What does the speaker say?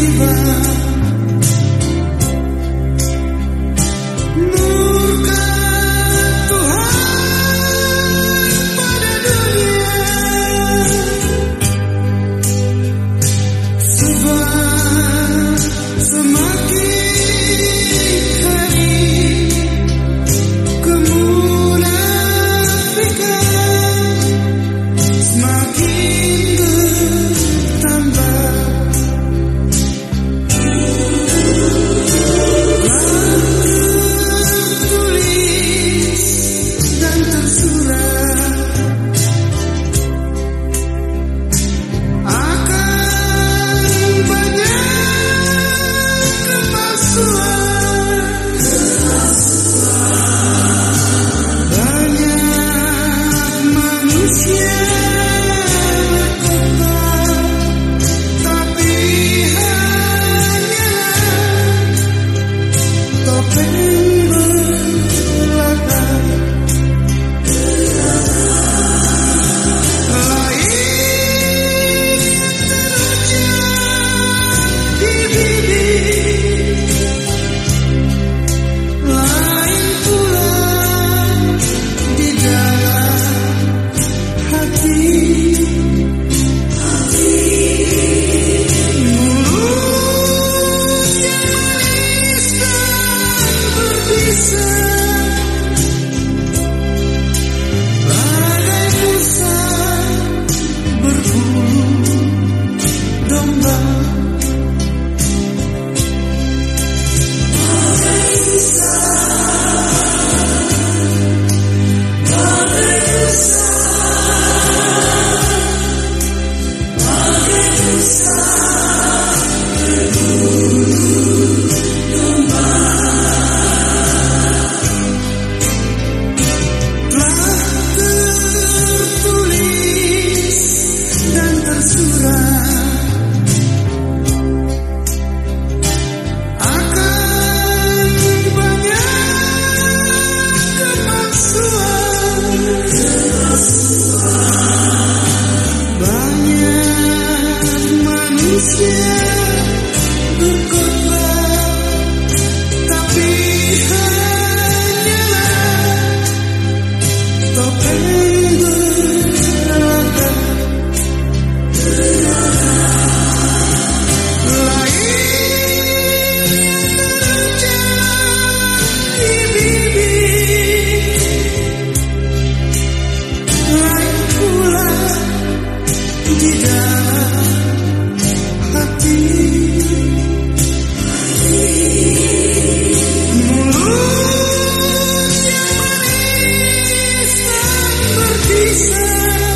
river. Jesus. Tapi hanyalah peace.